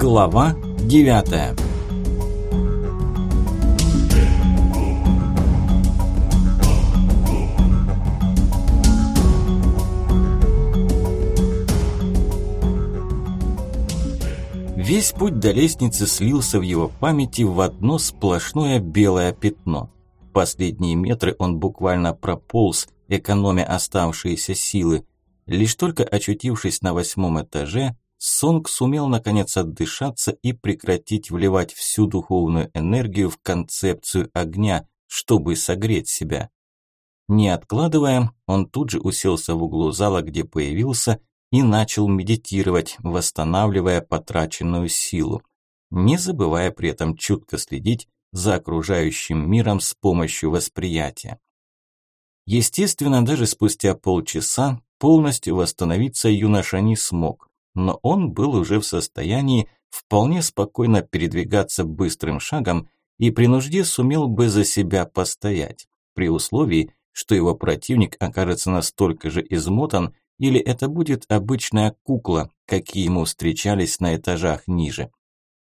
Глава 9 Весь путь до лестницы слился в его памяти в одно сплошное белое пятно. Последние метры он буквально прополз, экономя оставшиеся силы. Лишь только очутившись на восьмом этаже, Сонг сумел наконец отдышаться и прекратить вливать всю духовную энергию в концепцию огня, чтобы согреть себя. Не откладывая, он тут же уселся в углу зала, где появился, и начал медитировать, восстанавливая потраченную силу, не забывая при этом чутко следить за окружающим миром с помощью восприятия. Естественно, даже спустя полчаса полностью восстановиться юноша не смог но он был уже в состоянии вполне спокойно передвигаться быстрым шагом и при нужде сумел бы за себя постоять, при условии, что его противник окажется настолько же измотан, или это будет обычная кукла, какие ему встречались на этажах ниже.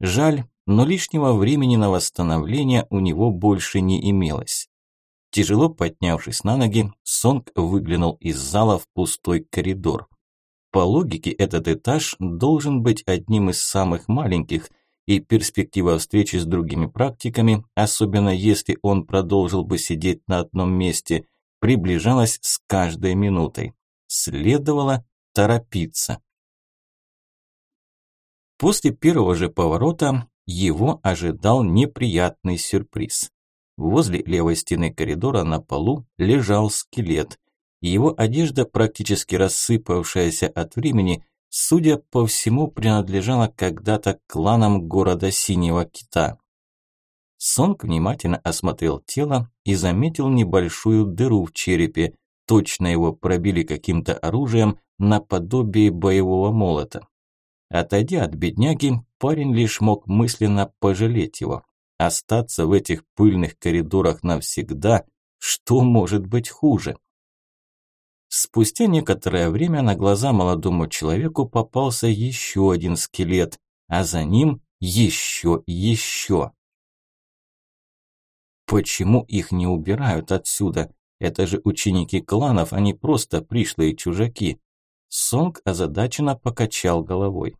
Жаль, но лишнего времени на восстановление у него больше не имелось. Тяжело поднявшись на ноги, Сонг выглянул из зала в пустой коридор. По логике, этот этаж должен быть одним из самых маленьких, и перспектива встречи с другими практиками, особенно если он продолжил бы сидеть на одном месте, приближалась с каждой минутой. Следовало торопиться. После первого же поворота его ожидал неприятный сюрприз. Возле левой стены коридора на полу лежал скелет – его одежда, практически рассыпавшаяся от времени, судя по всему, принадлежала когда-то кланам города Синего Кита. Сонг внимательно осмотрел тело и заметил небольшую дыру в черепе, точно его пробили каким-то оружием наподобие боевого молота. Отойдя от бедняги, парень лишь мог мысленно пожалеть его. Остаться в этих пыльных коридорах навсегда, что может быть хуже? Спустя некоторое время на глаза молодому человеку попался еще один скелет, а за ним еще и еще. Почему их не убирают отсюда? Это же ученики кланов, а не просто пришлые чужаки. Сонг озадаченно покачал головой.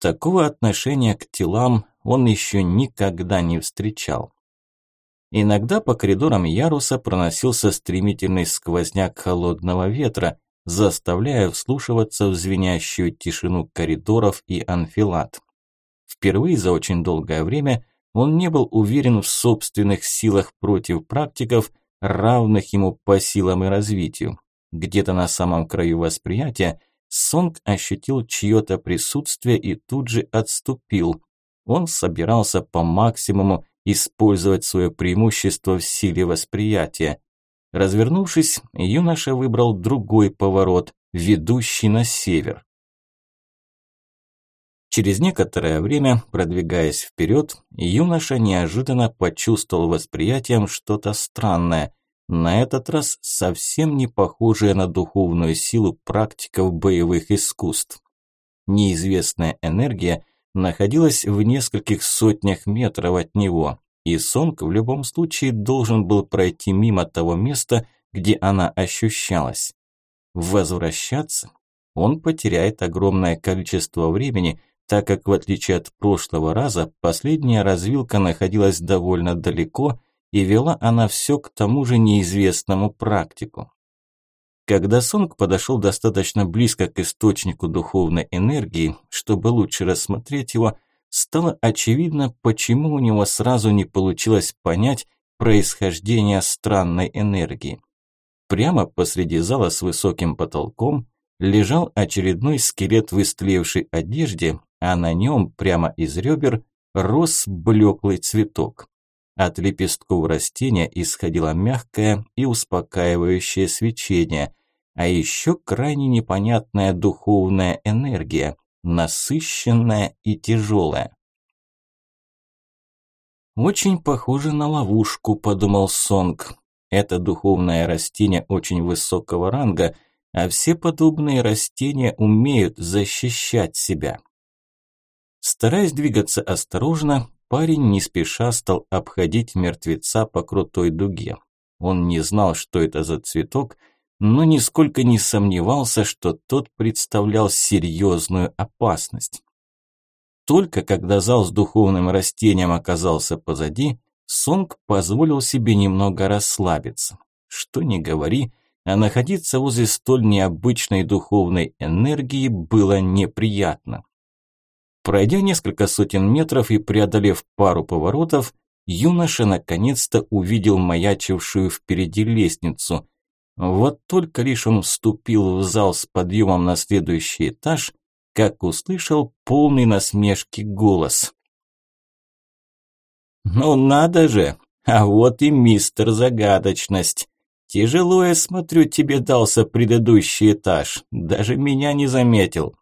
Такого отношения к телам он еще никогда не встречал. Иногда по коридорам яруса проносился стремительный сквозняк холодного ветра, заставляя вслушиваться в звенящую тишину коридоров и анфилат. Впервые за очень долгое время он не был уверен в собственных силах против практиков, равных ему по силам и развитию. Где-то на самом краю восприятия Сонг ощутил чье-то присутствие и тут же отступил. Он собирался по максимуму использовать свое преимущество в силе восприятия. Развернувшись, юноша выбрал другой поворот, ведущий на север. Через некоторое время, продвигаясь вперед, юноша неожиданно почувствовал восприятием что-то странное, на этот раз совсем не похожее на духовную силу практиков боевых искусств. Неизвестная энергия – находилась в нескольких сотнях метров от него, и Сонг в любом случае должен был пройти мимо того места, где она ощущалась. Возвращаться он потеряет огромное количество времени, так как в отличие от прошлого раза, последняя развилка находилась довольно далеко, и вела она все к тому же неизвестному практику. Когда Сонг подошел достаточно близко к источнику духовной энергии, чтобы лучше рассмотреть его, стало очевидно, почему у него сразу не получилось понять происхождение странной энергии. Прямо посреди зала с высоким потолком лежал очередной скелет в истлевшей одежде, а на нем прямо из ребер рос блеклый цветок. От лепестков растения исходило мягкое и успокаивающее свечение, а еще крайне непонятная духовная энергия, насыщенная и тяжелая. «Очень похоже на ловушку», – подумал Сонг. «Это духовное растение очень высокого ранга, а все подобные растения умеют защищать себя». Стараясь двигаться осторожно, парень не спеша стал обходить мертвеца по крутой дуге. Он не знал, что это за цветок, но нисколько не сомневался, что тот представлял серьезную опасность. Только когда зал с духовным растением оказался позади, Сонг позволил себе немного расслабиться. Что ни говори, а находиться возле столь необычной духовной энергии было неприятно. Пройдя несколько сотен метров и преодолев пару поворотов, юноша наконец-то увидел маячившую впереди лестницу. Вот только лишь он вступил в зал с подъемом на следующий этаж, как услышал полный насмешки голос. «Ну надо же! А вот и мистер Загадочность! Тяжело, я смотрю, тебе дался предыдущий этаж, даже меня не заметил».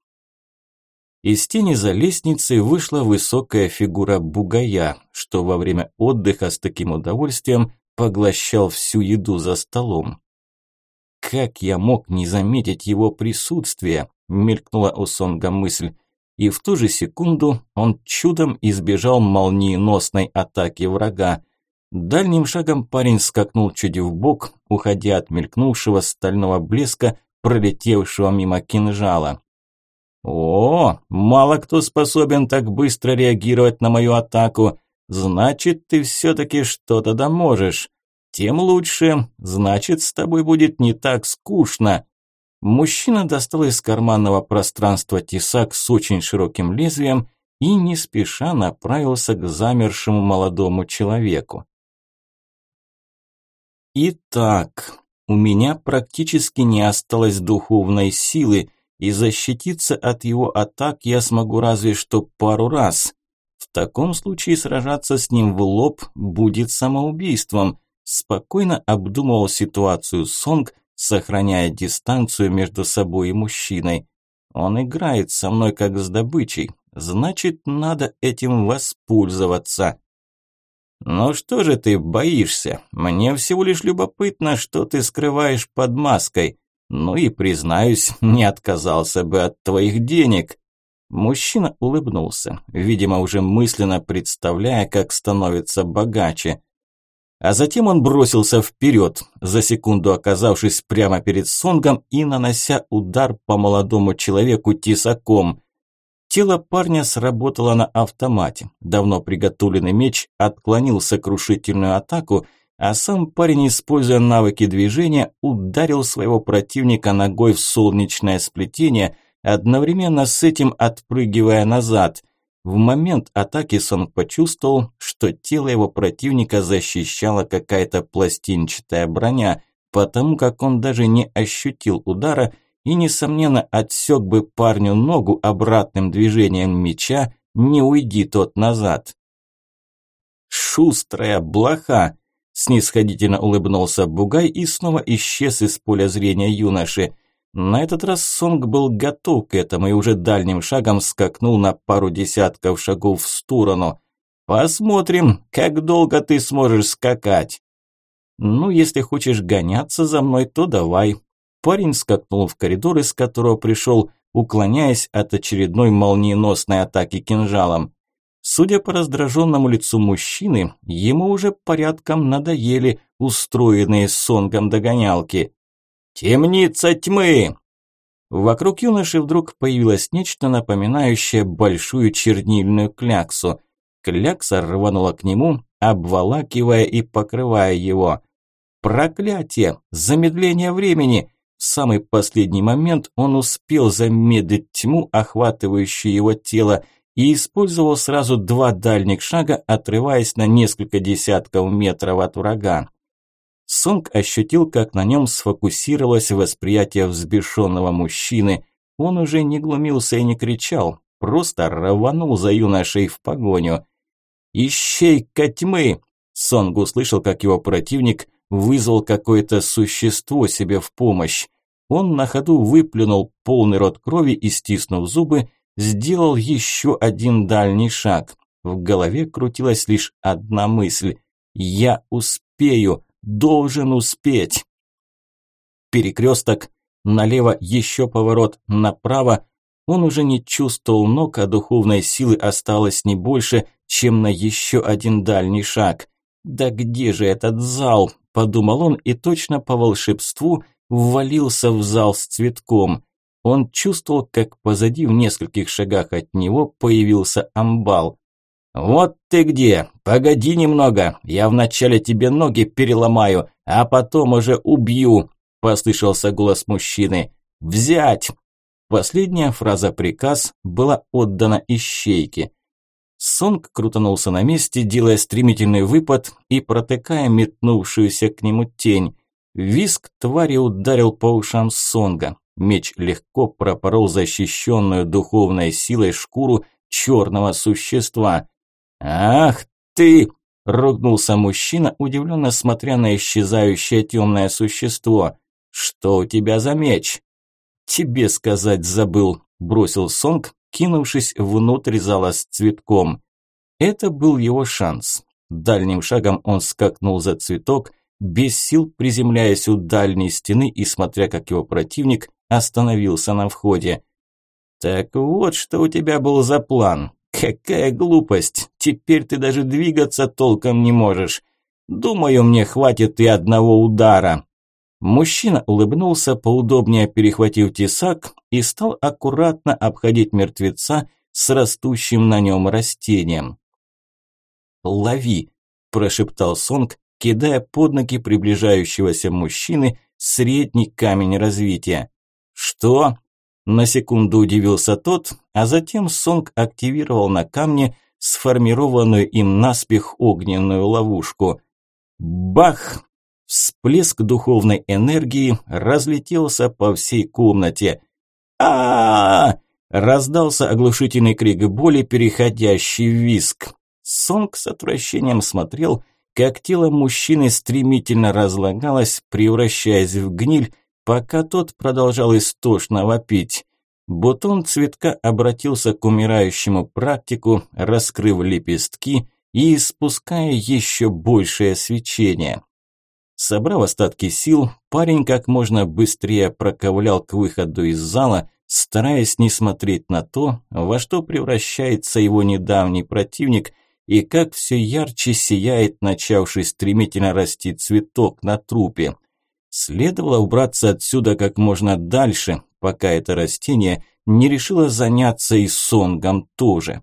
Из тени за лестницей вышла высокая фигура бугая, что во время отдыха с таким удовольствием поглощал всю еду за столом. «Как я мог не заметить его присутствие?» – мелькнула у Сонга мысль. И в ту же секунду он чудом избежал молниеносной атаки врага. Дальним шагом парень скакнул чуть в бок, уходя от мелькнувшего стального блеска, пролетевшего мимо кинжала. «О, мало кто способен так быстро реагировать на мою атаку. Значит, ты все-таки что-то да можешь. Тем лучше, значит, с тобой будет не так скучно». Мужчина достал из карманного пространства тесак с очень широким лезвием и не спеша направился к замершему молодому человеку. «Итак, у меня практически не осталось духовной силы, и защититься от его атак я смогу разве что пару раз. В таком случае сражаться с ним в лоб будет самоубийством. Спокойно обдумывал ситуацию Сонг, сохраняя дистанцию между собой и мужчиной. Он играет со мной как с добычей, значит, надо этим воспользоваться. «Ну что же ты боишься? Мне всего лишь любопытно, что ты скрываешь под маской. Ну и, признаюсь, не отказался бы от твоих денег. Мужчина улыбнулся, видимо, уже мысленно представляя, как становится богаче. А затем он бросился вперед, за секунду оказавшись прямо перед Сонгом и нанося удар по молодому человеку тесаком. Тело парня сработало на автомате. Давно приготовленный меч отклонил сокрушительную атаку, а сам парень, используя навыки движения, ударил своего противника ногой в солнечное сплетение, одновременно с этим отпрыгивая назад. В момент атаки Сон почувствовал, что тело его противника защищала какая-то пластинчатая броня, потому как он даже не ощутил удара и, несомненно, отсек бы парню ногу обратным движением меча, не уйди тот назад. «Шустрая блоха!» Снисходительно улыбнулся Бугай и снова исчез из поля зрения юноши. На этот раз Сонг был готов к этому и уже дальним шагом скакнул на пару десятков шагов в сторону. «Посмотрим, как долго ты сможешь скакать». «Ну, если хочешь гоняться за мной, то давай». Парень скакнул в коридор, из которого пришел, уклоняясь от очередной молниеносной атаки кинжалом. Судя по раздраженному лицу мужчины, ему уже порядком надоели устроенные сонгом догонялки. «Темница тьмы!» Вокруг юноши вдруг появилось нечто напоминающее большую чернильную кляксу. Клякса рванула к нему, обволакивая и покрывая его. Проклятие! Замедление времени! В самый последний момент он успел замедлить тьму, охватывающую его тело, и использовал сразу два дальних шага, отрываясь на несколько десятков метров от врага. Сонг ощутил, как на нем сфокусировалось восприятие взбешенного мужчины. Он уже не глумился и не кричал, просто рванул за юношей в погоню. «Ищейка тьмы!» Сонг услышал, как его противник вызвал какое-то существо себе в помощь. Он на ходу выплюнул полный рот крови и, стиснув зубы, сделал еще один дальний шаг. В голове крутилась лишь одна мысль. «Я успею! Должен успеть!» Перекресток, налево еще поворот, направо. Он уже не чувствовал ног, а духовной силы осталось не больше, чем на еще один дальний шаг. «Да где же этот зал?» – подумал он и точно по волшебству ввалился в зал с цветком. Он чувствовал, как позади в нескольких шагах от него появился амбал. «Вот ты где! Погоди немного, я вначале тебе ноги переломаю, а потом уже убью!» – послышался голос мужчины. «Взять!» Последняя фраза-приказ была отдана ищейке. Сонг крутанулся на месте, делая стремительный выпад и протыкая метнувшуюся к нему тень. Виск твари ударил по ушам Сонга. Меч легко пропорол защищенную духовной силой шкуру черного существа. «Ах ты!» – ругнулся мужчина, удивленно смотря на исчезающее темное существо. «Что у тебя за меч?» «Тебе сказать забыл», – бросил Сонг, кинувшись внутрь зала с цветком. Это был его шанс. Дальним шагом он скакнул за цветок, без сил приземляясь у дальней стены и смотря, как его противник остановился на входе. «Так вот, что у тебя был за план. Какая глупость! Теперь ты даже двигаться толком не можешь. Думаю, мне хватит и одного удара». Мужчина улыбнулся, поудобнее перехватив тесак, и стал аккуратно обходить мертвеца с растущим на нем растением. «Лови!» – прошептал Сонг, кидая под ноги приближающегося мужчины средний камень развития. «Что?» – на секунду удивился тот, а затем Сонг активировал на камне сформированную им наспех огненную ловушку. Бах! Всплеск духовной энергии разлетелся по всей комнате. а, -а, -а, Раздался оглушительный крик боли, переходящий в виск. Сонг с отвращением смотрел, как тело мужчины стремительно разлагалось, превращаясь в гниль, пока тот продолжал истошно вопить. Бутон цветка обратился к умирающему практику, раскрыв лепестки и испуская еще большее свечение. Собрав остатки сил, парень как можно быстрее проковылял к выходу из зала, стараясь не смотреть на то, во что превращается его недавний противник и как все ярче сияет начавший стремительно расти цветок на трупе. Следовало убраться отсюда как можно дальше, пока это растение не решило заняться и сонгом тоже.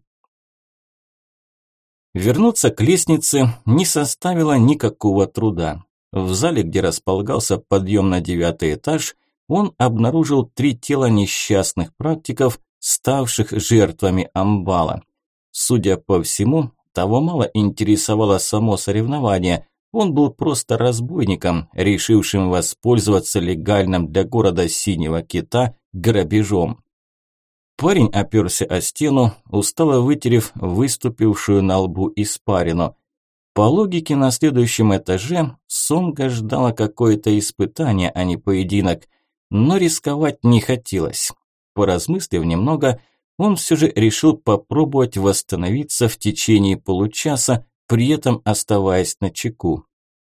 Вернуться к лестнице не составило никакого труда. В зале, где располагался подъем на девятый этаж, он обнаружил три тела несчастных практиков, ставших жертвами амбала. Судя по всему, того мало интересовало само соревнование. Он был просто разбойником, решившим воспользоваться легальным для города Синего Кита грабежом. Парень оперся о стену, устало вытерев выступившую на лбу испарину. По логике, на следующем этаже Сонга ждала какое-то испытание, а не поединок, но рисковать не хотелось. Поразмыслив немного, он все же решил попробовать восстановиться в течение получаса, при этом оставаясь на чеку.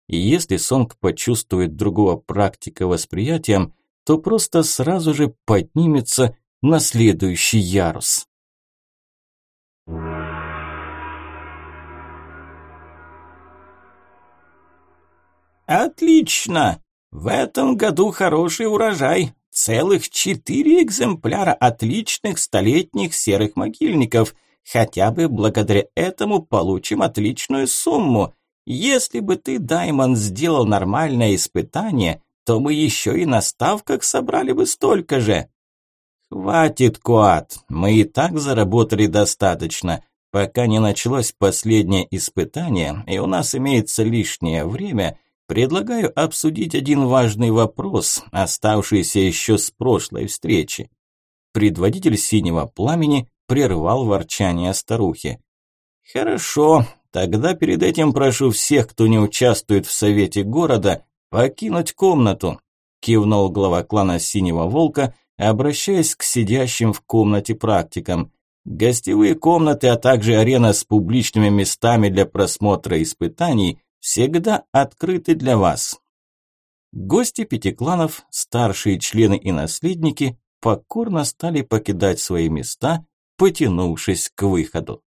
И если Сонг почувствует другого практика восприятием, то просто сразу же поднимется на следующий ярус. Отлично! В этом году хороший урожай. Целых четыре экземпляра отличных столетних серых могильников. Хотя бы благодаря этому получим отличную сумму. Если бы ты, Даймон, сделал нормальное испытание, то мы еще и на ставках собрали бы столько же. Хватит, Куат, мы и так заработали достаточно. Пока не началось последнее испытание, и у нас имеется лишнее время, Предлагаю обсудить один важный вопрос, оставшийся еще с прошлой встречи. Предводитель синего пламени прервал ворчание старухи. Хорошо, тогда перед этим прошу всех, кто не участвует в совете города, покинуть комнату, кивнул глава клана Синего Волка, обращаясь к сидящим в комнате практикам. Гостевые комнаты, а также арена с публичными местами для просмотра испытаний всегда открыты для вас. Гости пяти кланов, старшие члены и наследники покорно стали покидать свои места, потянувшись к выходу.